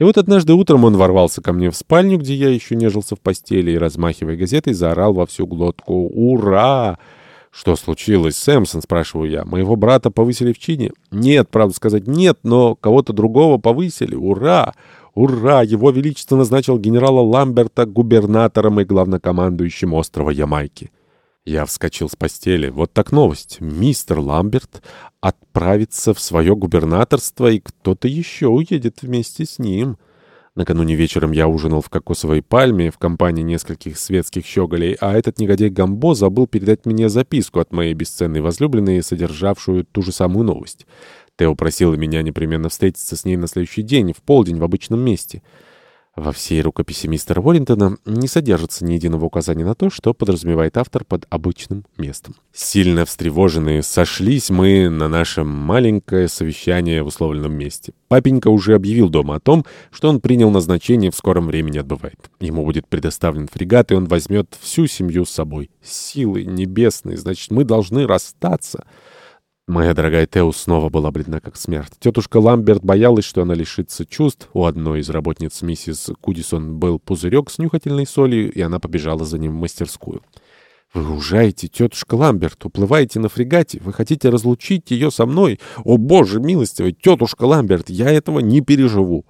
И вот однажды утром он ворвался ко мне в спальню, где я еще нежился в постели, и, размахивая газетой, заорал во всю глотку «Ура!» «Что случилось, Сэмсон?» — спрашиваю я. «Моего брата повысили в чине?» «Нет, правду сказать, нет, но кого-то другого повысили. Ура! Ура! Его Величество назначил генерала Ламберта губернатором и главнокомандующим острова Ямайки». Я вскочил с постели. Вот так новость. Мистер Ламберт отправится в свое губернаторство, и кто-то еще уедет вместе с ним. Накануне вечером я ужинал в кокосовой пальме в компании нескольких светских щеголей, а этот негодяй Гамбо забыл передать мне записку от моей бесценной возлюбленной, содержавшую ту же самую новость. Тео просила меня непременно встретиться с ней на следующий день, в полдень, в обычном месте. Во всей рукописи мистера Уоррентона не содержится ни единого указания на то, что подразумевает автор под обычным местом. Сильно встревоженные сошлись мы на наше маленькое совещание в условленном месте. Папенька уже объявил дома о том, что он принял назначение в скором времени отбывает. Ему будет предоставлен фрегат, и он возьмет всю семью с собой. Силы небесные, значит, мы должны расстаться. Моя дорогая Теус снова была бледна как смерть. Тетушка Ламберт боялась, что она лишится чувств. У одной из работниц миссис Кудисон был пузырек с нюхательной солью, и она побежала за ним в мастерскую. «Вы уезжаете, тетушка Ламберт, уплываете на фрегате. Вы хотите разлучить ее со мной? О, боже милостивый, тетушка Ламберт, я этого не переживу!»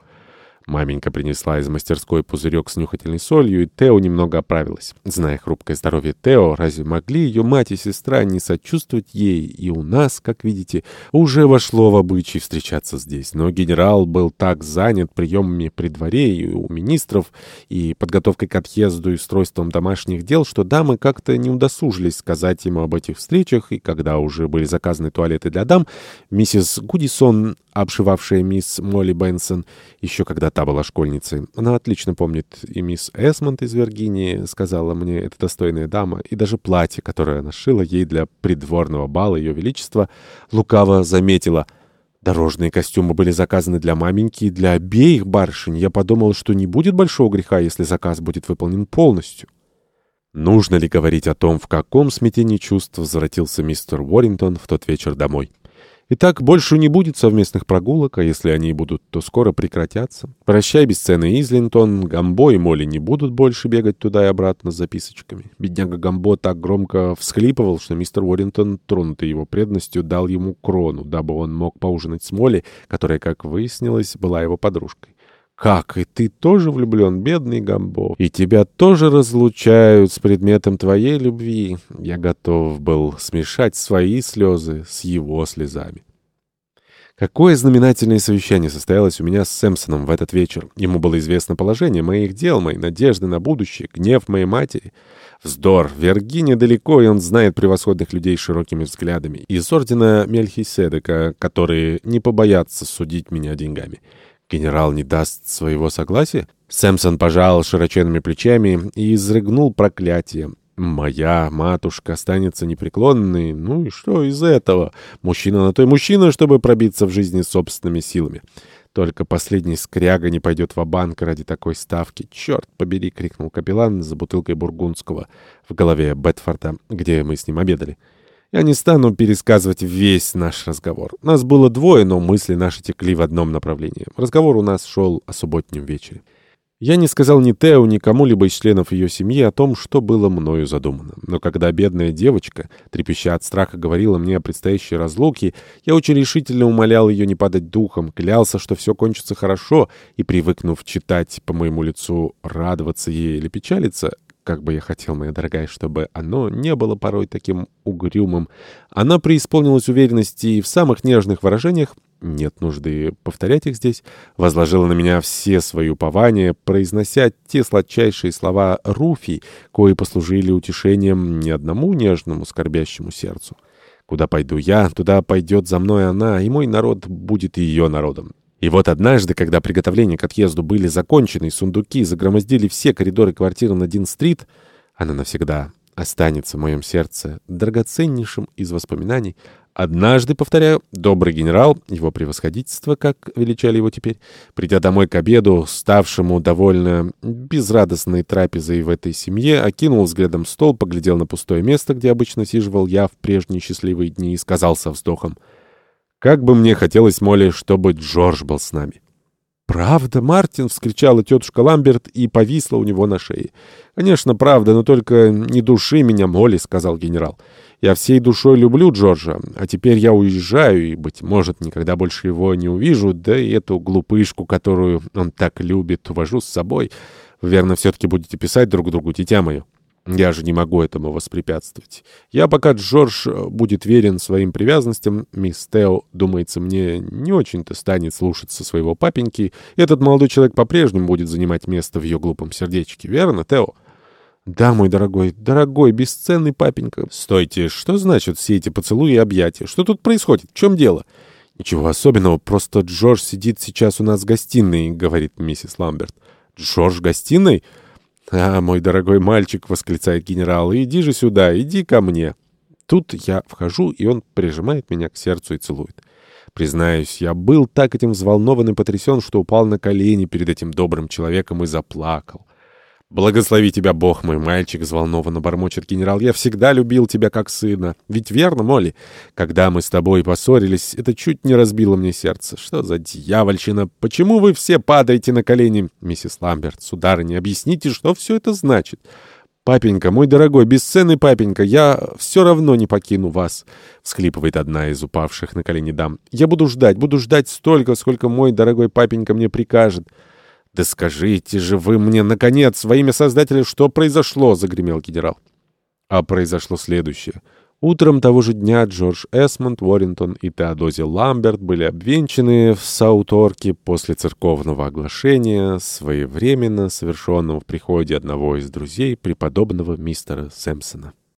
Маменька принесла из мастерской пузырек с нюхательной солью, и Тео немного оправилась. Зная хрупкое здоровье Тео, разве могли ее мать и сестра не сочувствовать ей? И у нас, как видите, уже вошло в обычай встречаться здесь. Но генерал был так занят приемами при дворе и у министров, и подготовкой к отъезду и устройством домашних дел, что дамы как-то не удосужились сказать ему об этих встречах, и когда уже были заказаны туалеты для дам, миссис Гудисон обшивавшая мисс Молли Бенсон, еще когда та была школьницей. Она отлично помнит и мисс Эсмонд из Виргинии, сказала мне эта достойная дама, и даже платье, которое она шила ей для придворного бала Ее Величества, лукаво заметила. Дорожные костюмы были заказаны для маменьки и для обеих барышень. Я подумал, что не будет большого греха, если заказ будет выполнен полностью. Нужно ли говорить о том, в каком смятении чувств возвратился мистер Уоррингтон в тот вечер домой? Итак, больше не будет совместных прогулок, а если они и будут, то скоро прекратятся. Прощай, бесценный Излинтон, Гамбо и Молли не будут больше бегать туда и обратно с записочками. Бедняга Гамбо так громко всхлипывал, что мистер Уоррингтон, тронутый его преданностью, дал ему крону, дабы он мог поужинать с Молли, которая, как выяснилось, была его подружкой. «Как, и ты тоже влюблен, бедный Гамбо? И тебя тоже разлучают с предметом твоей любви?» Я готов был смешать свои слезы с его слезами. Какое знаменательное совещание состоялось у меня с Сэмпсоном в этот вечер. Ему было известно положение моих дел, мои надежды на будущее, гнев моей матери. Вздор. Виргиния далеко, и он знает превосходных людей широкими взглядами. Из ордена Мельхиседека, которые не побоятся судить меня деньгами. Генерал не даст своего согласия? Сэмсон пожал широченными плечами и изрыгнул проклятие. «Моя матушка останется непреклонной. Ну и что из этого? Мужчина на то и мужчина, чтобы пробиться в жизни собственными силами. Только последний скряга не пойдет в банк ради такой ставки. Черт побери!» — крикнул капеллан за бутылкой бургундского в голове Бетфорда, где мы с ним обедали. Я не стану пересказывать весь наш разговор. Нас было двое, но мысли наши текли в одном направлении. Разговор у нас шел о субботнем вечере. Я не сказал ни Тео, ни кому-либо из членов ее семьи о том, что было мною задумано. Но когда бедная девочка, трепеща от страха, говорила мне о предстоящей разлуке, я очень решительно умолял ее не падать духом, клялся, что все кончится хорошо, и, привыкнув читать по моему лицу, радоваться ей или печалиться, как бы я хотел, моя дорогая, чтобы оно не было порой таким угрюмым. Она преисполнилась уверенности и в самых нежных выражениях, нет нужды повторять их здесь, возложила на меня все свои упования, произнося те сладчайшие слова Руфи, кои послужили утешением ни одному нежному скорбящему сердцу. Куда пойду я, туда пойдет за мной она, и мой народ будет ее народом. И вот однажды, когда приготовления к отъезду были закончены, и сундуки загромоздили все коридоры квартиры на Дин-стрит, она навсегда останется в моем сердце драгоценнейшим из воспоминаний. Однажды, повторяю, добрый генерал, его превосходительство, как величали его теперь, придя домой к обеду, ставшему довольно безрадостной трапезой в этой семье, окинул взглядом стол, поглядел на пустое место, где обычно сиживал я в прежние счастливые дни, и сказал со вздохом — как бы мне хотелось, Молли, чтобы Джордж был с нами. «Правда, Мартин!» — вскричала тетушка Ламберт и повисла у него на шее. «Конечно, правда, но только не души меня, Молли», — сказал генерал. «Я всей душой люблю Джорджа, а теперь я уезжаю и, быть может, никогда больше его не увижу, да и эту глупышку, которую он так любит, увожу с собой. Верно, все-таки будете писать друг другу, дитя мое». Я же не могу этому воспрепятствовать. Я пока Джордж э, будет верен своим привязанностям, мисс Тео, думается, мне не очень-то станет слушаться своего папеньки, этот молодой человек по-прежнему будет занимать место в ее глупом сердечке. Верно, Тео? Да, мой дорогой, дорогой, бесценный папенька. Стойте, что значит все эти поцелуи и объятия? Что тут происходит? В чем дело? Ничего особенного, просто Джордж сидит сейчас у нас в гостиной, говорит миссис Ламберт. Джордж в гостиной? «А, мой дорогой мальчик!» — восклицает генерал. «Иди же сюда, иди ко мне!» Тут я вхожу, и он прижимает меня к сердцу и целует. Признаюсь, я был так этим взволнован и потрясен, что упал на колени перед этим добрым человеком и заплакал. «Благослови тебя, Бог мой мальчик!» — взволнованно бормочет генерал. «Я всегда любил тебя как сына. Ведь верно, Молли? Когда мы с тобой поссорились, это чуть не разбило мне сердце. Что за дьявольщина? Почему вы все падаете на колени?» «Миссис Ламберт, сударыня, объясните, что все это значит?» «Папенька, мой дорогой, бесценный папенька, я все равно не покину вас», — всхлипывает одна из упавших на колени дам. «Я буду ждать, буду ждать столько, сколько мой дорогой папенька мне прикажет». «Да скажите же вы мне, наконец, во имя Создателя, что произошло?» — загремел генерал. А произошло следующее. Утром того же дня Джордж Эсмонд, Уоррингтон и Теодози Ламберт были обвенчаны в Сауторке после церковного оглашения, своевременно совершенного в приходе одного из друзей преподобного мистера Сэмпсона.